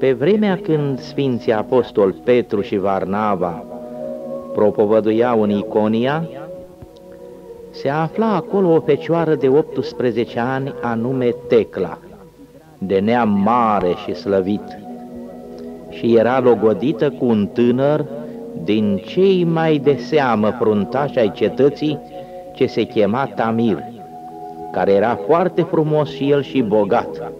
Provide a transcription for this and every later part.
Pe vremea când Sfinții Apostol Petru și Varnava propovăduiau în Iconia, se afla acolo o fecioară de 18 ani anume Tecla, de neam mare și slăvit, și era logodită cu un tânăr din cei mai de seamă fruntași ai cetății, ce se chema Tamir, care era foarte frumos și el și bogat.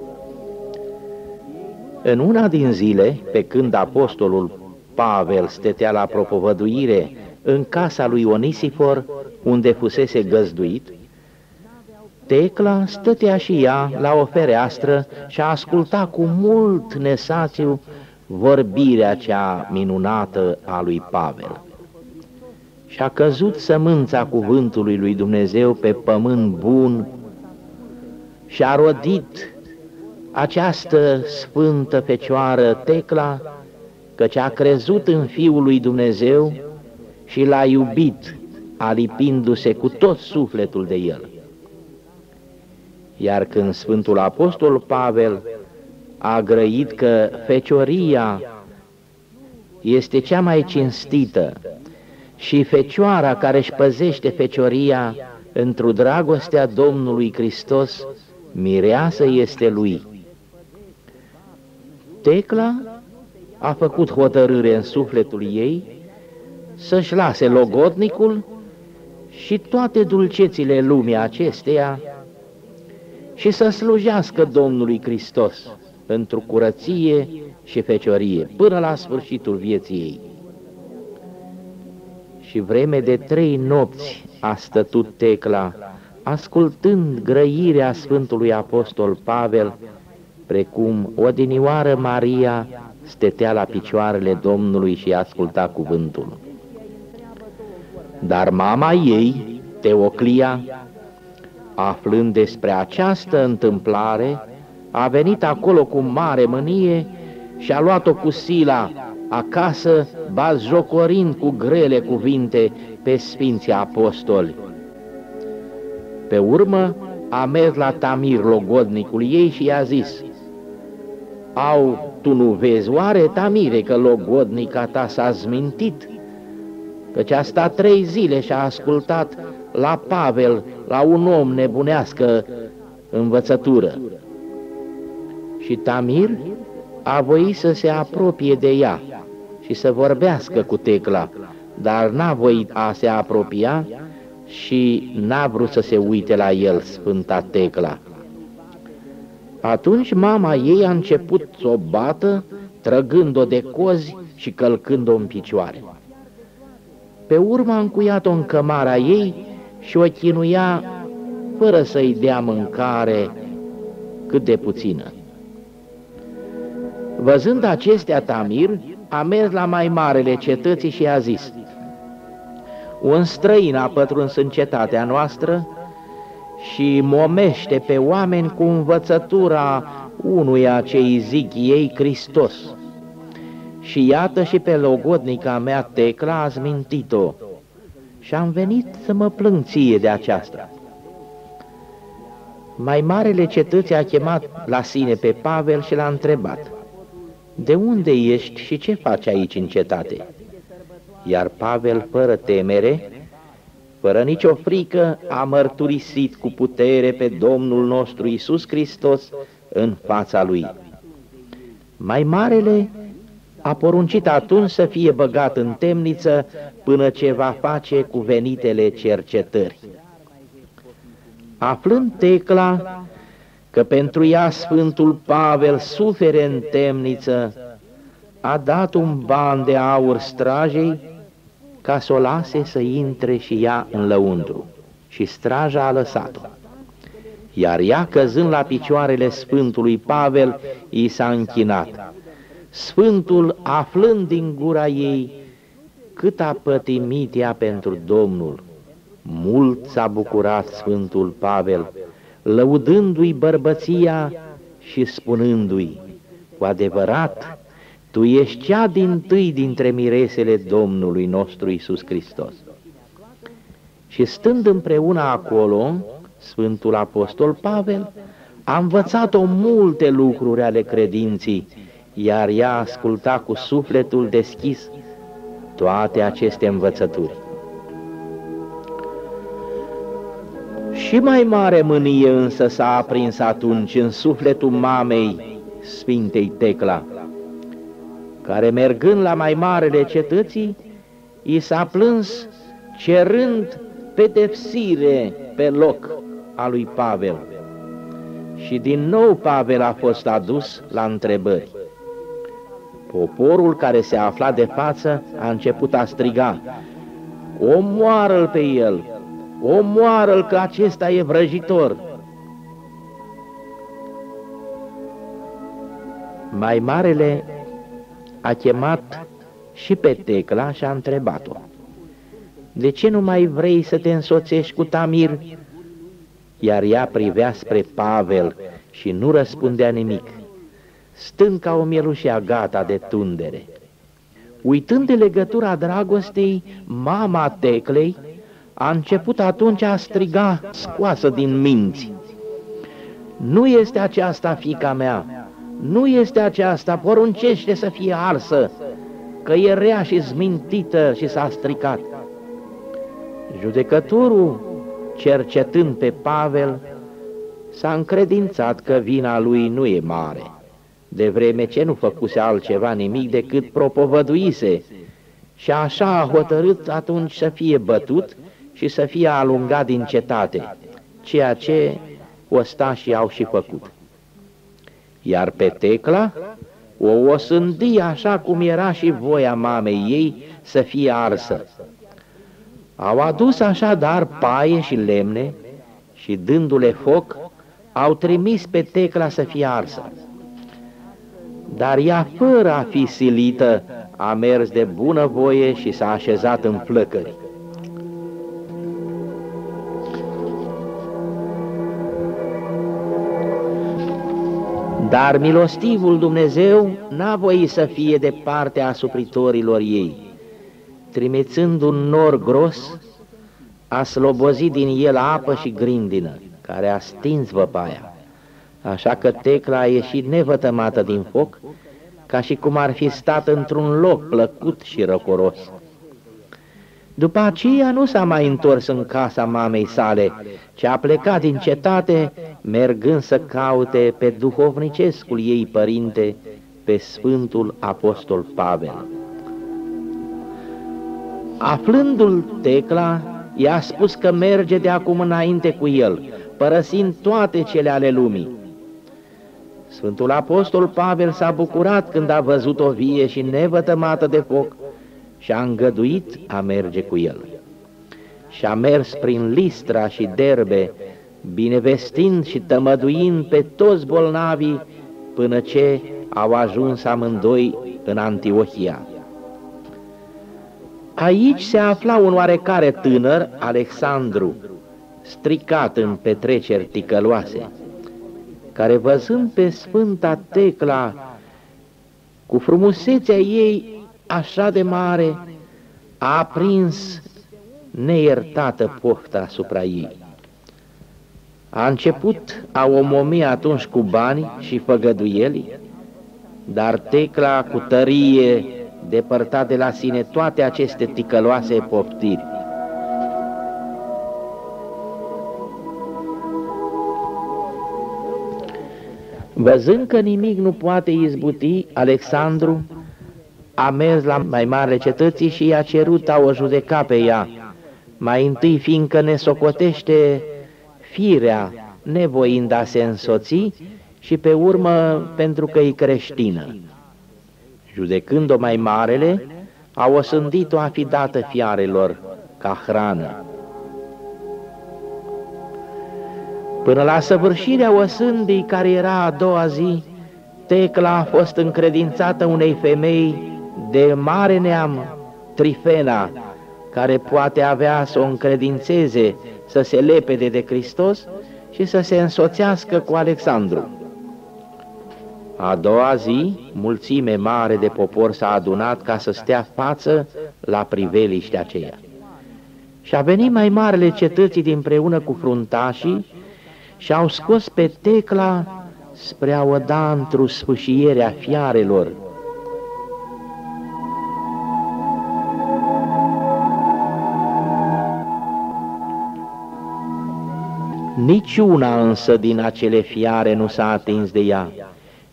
În una din zile, pe când apostolul Pavel stătea la propovăduire în casa lui Onisifor, unde fusese găzduit, Tecla stătea și ea la o fereastră și asculta cu mult nesațiu vorbirea cea minunată a lui Pavel. Și a căzut sămânța cuvântului lui Dumnezeu pe pământ bun și a rodit această sfântă fecioară Tecla, căci a crezut în Fiul lui Dumnezeu și l-a iubit, alipindu-se cu tot sufletul de el. Iar când Sfântul Apostol Pavel a grăit că fecioria este cea mai cinstită și fecioara care își păzește fecioria într-o dragostea Domnului Hristos, mireasă este lui. Tecla a făcut hotărâre în sufletul ei să-și lase logodnicul și toate dulcețile lumii acesteia și să slujească Domnului Hristos pentru curăție și feciorie, până la sfârșitul vieții ei. Și vreme de trei nopți a stătut Tecla, ascultând grăirea Sfântului Apostol Pavel, precum odinioară Maria stătea la picioarele Domnului și asculta cuvântul. Dar mama ei, Teoclia, aflând despre această întâmplare, a venit acolo cu mare mânie și a luat-o cu sila acasă, bazjocorind cu grele cuvinte pe Sfinții Apostoli. Pe urmă a mers la Tamir, logodnicul ei, și i-a zis, Au, tu nu vezi oare, Tamire, că logodnica ta s-a zmintit? Căci a stat trei zile și a ascultat la Pavel, la un om nebunească învățătură și Tamir a voit să se apropie de ea și să vorbească cu Tecla, dar n-a voit a se apropia și n-a vrut să se uite la el, Sfânta Tecla. Atunci mama ei a început să o bată, trăgând-o de cozi și călcând-o în picioare. Pe urmă a încuiat-o în cămara ei și o chinuia fără să-i dea mâncare cât de puțină. Văzând acestea, Tamir a mers la mai marele cetății și a zis, Un străin a pătruns în cetatea noastră și momește pe oameni cu învățătura unuia ce îi zic ei Hristos. Și iată și pe logodnica mea Tecla a mintit-o și am venit să mă plâng ție de aceasta. Mai marele cetății a chemat la sine pe Pavel și l-a întrebat, de unde ești și ce faci aici în cetate? Iar Pavel, fără temere, fără nicio frică, a mărturisit cu putere pe Domnul nostru Isus Hristos în fața lui. Mai marele a poruncit atunci să fie băgat în temniță până ce va face cu venitele cercetări. Aflând Tecla că pentru ea Sfântul Pavel sufere în temniță, a dat un ban de aur strajei ca să o lase să intre și ea în lăuntru. Și straja a lăsat-o. Iar ea, căzând la picioarele Sfântului Pavel, i s-a închinat. Sfântul, aflând din gura ei cât a pătimit ea pentru Domnul, mult s-a bucurat Sfântul Pavel, lăudându-i bărbăția și spunându-i, cu adevărat, tu ești cea din tâi dintre miresele Domnului nostru Isus Hristos. Și stând împreună acolo, Sfântul Apostol Pavel a învățat-o multe lucruri ale credinții, iar ea asculta cu sufletul deschis toate aceste învățături. Și mai mare mânie însă s-a aprins atunci în sufletul mamei Sfintei Tecla, care mergând la mai marele cetății, i s-a plâns cerând pedepsire pe loc a lui Pavel. Și din nou Pavel a fost adus la întrebări. Poporul care se afla de față a început a striga, Omoară-l pe el! Omoară-l că acesta e vrăjitor! Mai marele a chemat și pe Tecla și a întrebat-o, De ce nu mai vrei să te însoțești cu Tamir? Iar ea privea spre Pavel și nu răspundea nimic, stând ca o mielușea gata de tundere. Uitând de legătura dragostei, mama Teclei a început atunci a striga, scoasă din minți. Nu este aceasta fica mea, nu este aceasta, poruncește să fie arsă, că e rea și zmintită și s-a stricat. Judecătorul, cercetând pe Pavel, s-a încredințat că vina lui nu e mare, de vreme ce nu făcuse altceva nimic decât propovăduise, și așa a hotărât atunci să fie bătut și să fie alungat din cetate, ceea ce ostașii au și făcut. Iar pe Tecla o osândi așa cum era și voia mamei ei să fie arsă. Au adus așadar paie și lemne și dându-le foc, au trimis pe Tecla să fie arsă. Dar ea, fără a fi silită, a mers de bună voie și s-a așezat în flăcări. Dar milostivul Dumnezeu n-a voit să fie de partea asupritorilor ei. Trimițând un nor gros, a slobozit din el apă și grindină, care a stins văpaia. Așa că Tecla a ieșit nevătămată din foc, ca și cum ar fi stat într-un loc plăcut și răcoros. După aceea nu s-a mai întors în casa mamei sale, ci a plecat din cetate, mergând să caute pe duhovnicescul ei părinte, pe Sfântul Apostol Pavel. Aflându-l Tecla, i-a spus că merge de acum înainte cu el, părăsind toate cele ale lumii. Sfântul Apostol Pavel s-a bucurat când a văzut o vie și nevătămată de foc, și a îngăduit a merge cu el. Și a mers prin Listra și Derbe, binevestind și tămăduind pe toți bolnavii, până ce au ajuns amândoi în Antiohia. Aici se afla un oarecare tânăr, Alexandru, stricat în petreceri ticăloase, care văzând pe Sfânta Tecla, cu frumusețea ei așa de mare, a aprins neiertată pofta asupra ei. A început a omomi atunci cu bani și făgăduieli, dar Tecla cu tărie depărta de la sine toate aceste ticăloase poftiri. Văzând că nimic nu poate izbuti, Alexandru a mers la mai mare cetății și i-a cerut a o judeca pe ea, mai întâi fiindcă ne socotește firea nevoind a se însoți și pe urmă pentru că e creștină. Judecând-o mai marele, a osândit-o a fi dată fiarelor ca hrană. Până la săvârșirea osândii, care era a doua zi, Tecla a fost încredințată unei femei de mare neam, Trifena, care poate avea să o încredințeze să se lepede de Hristos și să se însoțească cu Alexandru. A doua zi, mulțime mare de popor s-a adunat ca să stea față la priveliștea aceea. Și a venit mai marele cetății din preună cu fruntașii și au scos pe Tecla spre a o da într-o sfâșierea fiarelor. Niciuna însă din acele fiare nu s-a atins de ea,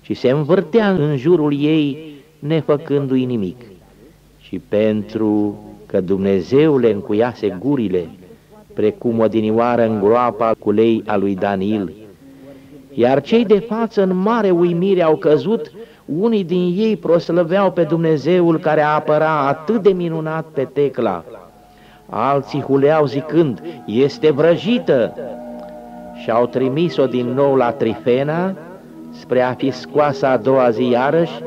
ci se învârtea în jurul ei, nefăcându-i nimic. Și pentru că Dumnezeu le încuiase gurile, precum o dinioară în groapa cu lei a lui Daniel, iar cei de față în mare uimire au căzut, unii din ei proslăveau pe Dumnezeul care apăra atât de minunat pe tecla. Alții huleau zicând, este vrăjită! Și au trimis-o din nou la Trifena, spre a fi scoasă a doua zi iarăși,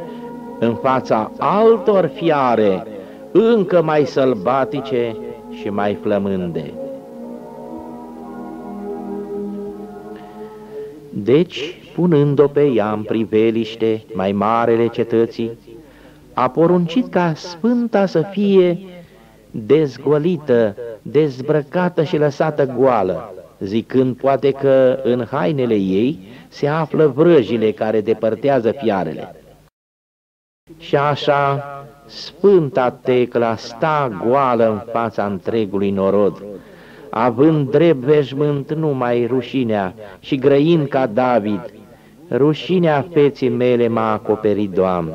în fața altor fiare, încă mai sălbatice și mai flămânde. Deci, punând-o pe ea în priveliște mai marele cetății, a poruncit ca sfânta să fie dezgolită, dezbrăcată și lăsată goală, zicând poate că în hainele ei se află vrăjile care depărtează fiarele. Și așa, sfânta tecla sta goală în fața întregului norod, având drept veșmânt numai rușinea și grăind ca David, rușinea feții mele m-a acoperit, Doamne.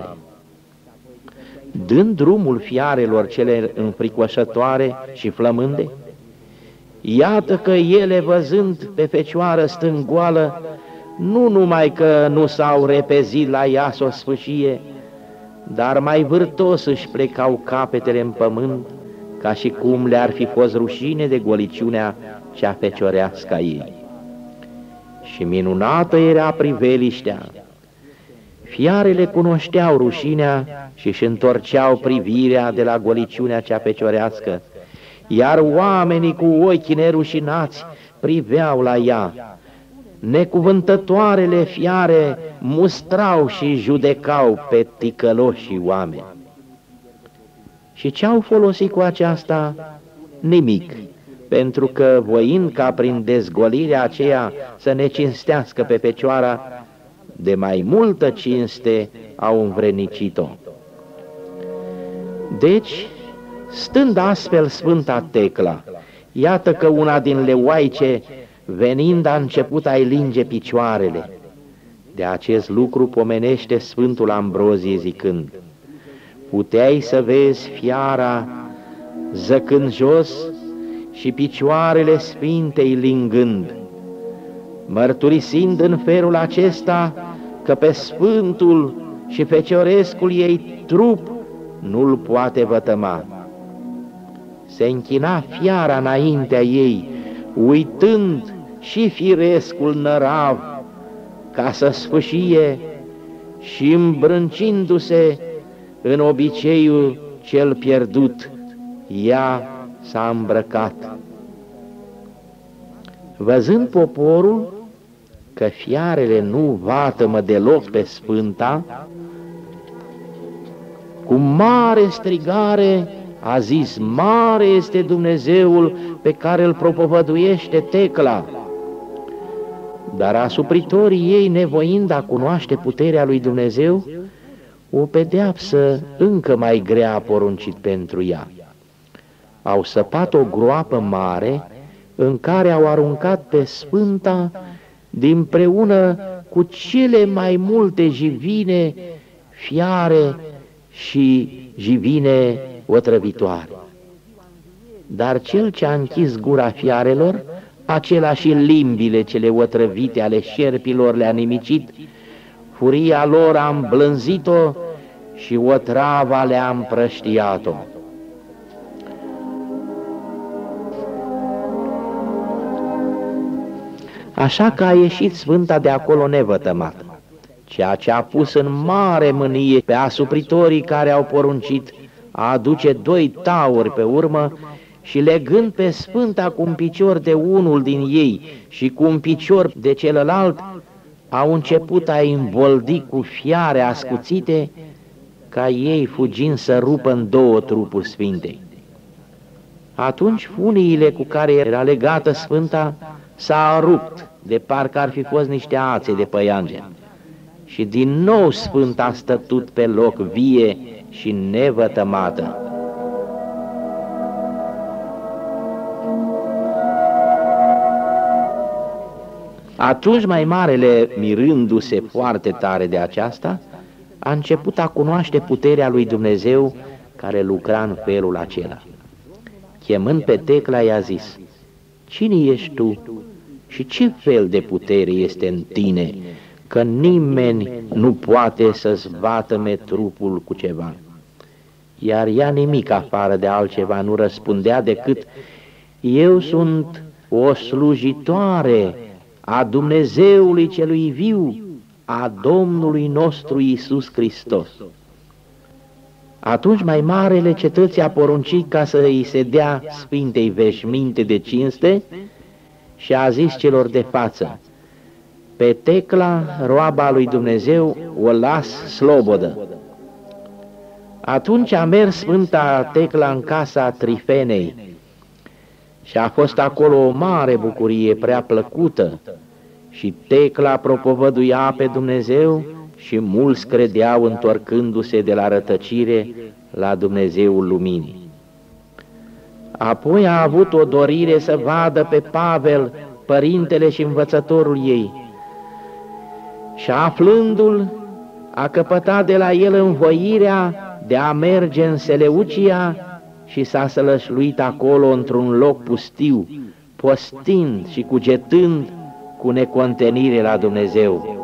Dând drumul fiarelor cele înfricoșătoare și flămânde, iată că ele, văzând pe fecioară stângoală, nu numai că nu s-au repezit la ea să o sfâșie, dar mai vârtos își plecau capetele în pământ, ca și cum le-ar fi fost rușine de goliciunea cea feciorească a ei. Și minunată era priveliștea. Fiarele cunoșteau rușinea și își întorceau privirea de la goliciunea cea feciorească, iar oamenii cu ochii nerușinați priveau la ea. Necuvântătoarele fiare mustrau și judecau pe ticăloșii oameni. Și ce au folosit cu aceasta? Nimic, pentru că voind ca prin dezgolirea aceea să ne cinstească pe Fecioara, de mai multă cinste au învrenicit-o. Deci, stând astfel Sfânta Tecla, iată că una din leoaice, venind a început a-i linge picioarele. De acest lucru pomenește Sfântul Ambrozie zicând, puteai să vezi fiara zăcând jos și picioarele sfintei lingând, mărturisind în felul acesta că pe sfântul și feciorescul ei trup nu-l poate vătăma. Se închina fiara înaintea ei, uitând și firescul nărav, ca să sfâșie și îmbrâncindu-se în obiceiul cel pierdut, ea s-a îmbrăcat. Văzând poporul că fiarele nu vatămă deloc pe Sfânta, cu mare strigare a zis, mare este Dumnezeul pe care îl propovăduiește Tecla. Dar asupritorii ei, nevoind a cunoaște puterea lui Dumnezeu, o pedeapsă încă mai grea a poruncit pentru ea. Au săpat o groapă mare în care au aruncat pe Sfânta dinpreună cu cele mai multe jivine, fiare și jivine otrăvitoare. Dar cel ce a închis gura fiarelor, acela și limbile cele otrăvite ale șerpilor le-a nimicit, furia lor a îmblânzit-o și o trava le-a împrăștiat-o. Așa că a ieșit Sfânta de acolo nevătămată, ceea ce a pus în mare mânie pe asupritorii care au poruncit a aduce doi tauri pe urmă și legând pe Sfânta cu un picior de unul din ei și cu un picior de celălalt, au început a învoldi cu fiare ascuțite ca ei fugind să rupă în două trupuri sfintei. Atunci funiile cu care era legată Sfânta s-a rupt, de parcă ar fi fost niște ațe de păiange. Și din nou Sfânt a stătut pe loc vie și nevătămată. Atunci mai marele, mirându-se foarte tare de aceasta, a început a cunoaște puterea lui Dumnezeu care lucra în felul acela. Chemând pe Tecla, i-a zis, Cine ești tu și ce fel de putere este în tine, că nimeni nu poate să-ți vatăme trupul cu ceva? Iar ea nimic afară de altceva nu răspundea decât, Eu sunt o slujitoare a Dumnezeului celui viu, a Domnului nostru Isus Hristos. Atunci mai marele cetății a poruncit ca să îi se dea Sfintei veșminte de cinste și a zis celor de față, pe Tecla, roaba lui Dumnezeu, o las slobodă. Atunci a mers Sfânta Tecla în casa Trifenei și a fost acolo o mare bucurie prea plăcută și Tecla propovăduia pe Dumnezeu și mulți credeau întorcându-se de la rătăcire la Dumnezeul Luminii. Apoi a avut o dorire să vadă pe Pavel, părintele și învățătorul ei, și aflându-l, a căpătat de la el învoirea de a merge în Seleucia și s-a sălășluit acolo într-un loc pustiu, postind și cugetând cu necontenire la Dumnezeu.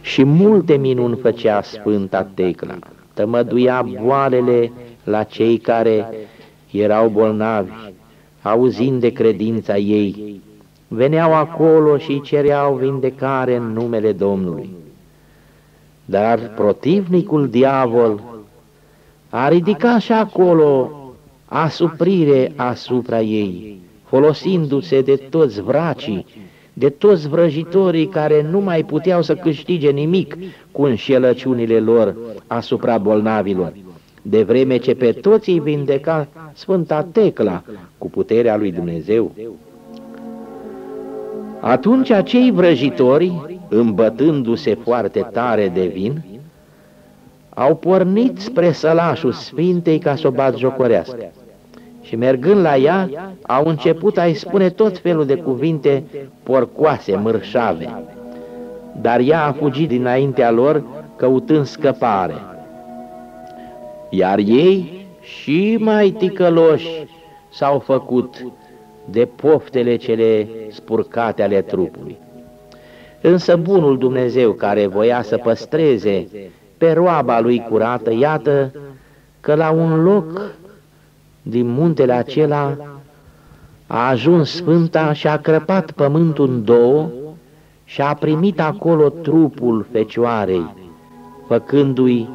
Și multe minuni făcea Sfânta Tecla, tămăduia boalele la cei care erau bolnavi, auzind de credința ei, veneau acolo și îi cereau vindecare în numele Domnului. Dar protivnicul diavol a ridicat și acolo asuprire asupra ei, folosindu-se de toți vracii, de toți vrăjitorii care nu mai puteau să câștige nimic cu înșelăciunile lor asupra bolnavilor, de vreme ce pe toți îi vindeca Sfânta Tecla cu puterea lui Dumnezeu. Atunci acei vrăjitori, îmbătându-se foarte tare de vin, au pornit spre sălașul Sfintei ca să o batjocorească. Și mergând la ea, au început a-i spune tot felul de cuvinte porcoase, mărșave. Dar ea a fugit dinaintea lor, căutând scăpare. Iar ei, și mai ticăloși, s-au făcut de poftele cele spurcate ale trupului. Însă bunul Dumnezeu care voia să păstreze pe roaba lui curată, iată că la un loc din muntele acela a ajuns Sfânta și a crăpat pământul în două și a primit acolo trupul Fecioarei, făcându-i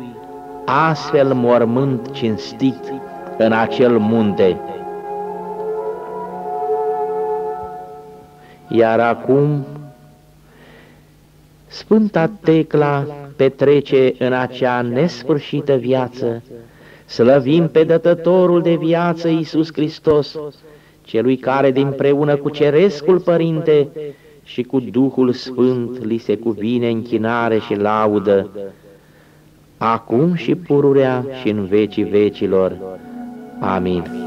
astfel mormânt cinstit în acel munte. Iar acum Sfânta Tecla petrece în acea nesfârșită viață, slăvim pe dătătorul de viață Iisus Hristos, celui care dinpreună cu Cerescul Părinte și cu Duhul Sfânt li se cuvine închinare și laudă, acum și pururea și în vecii vecilor. Amin.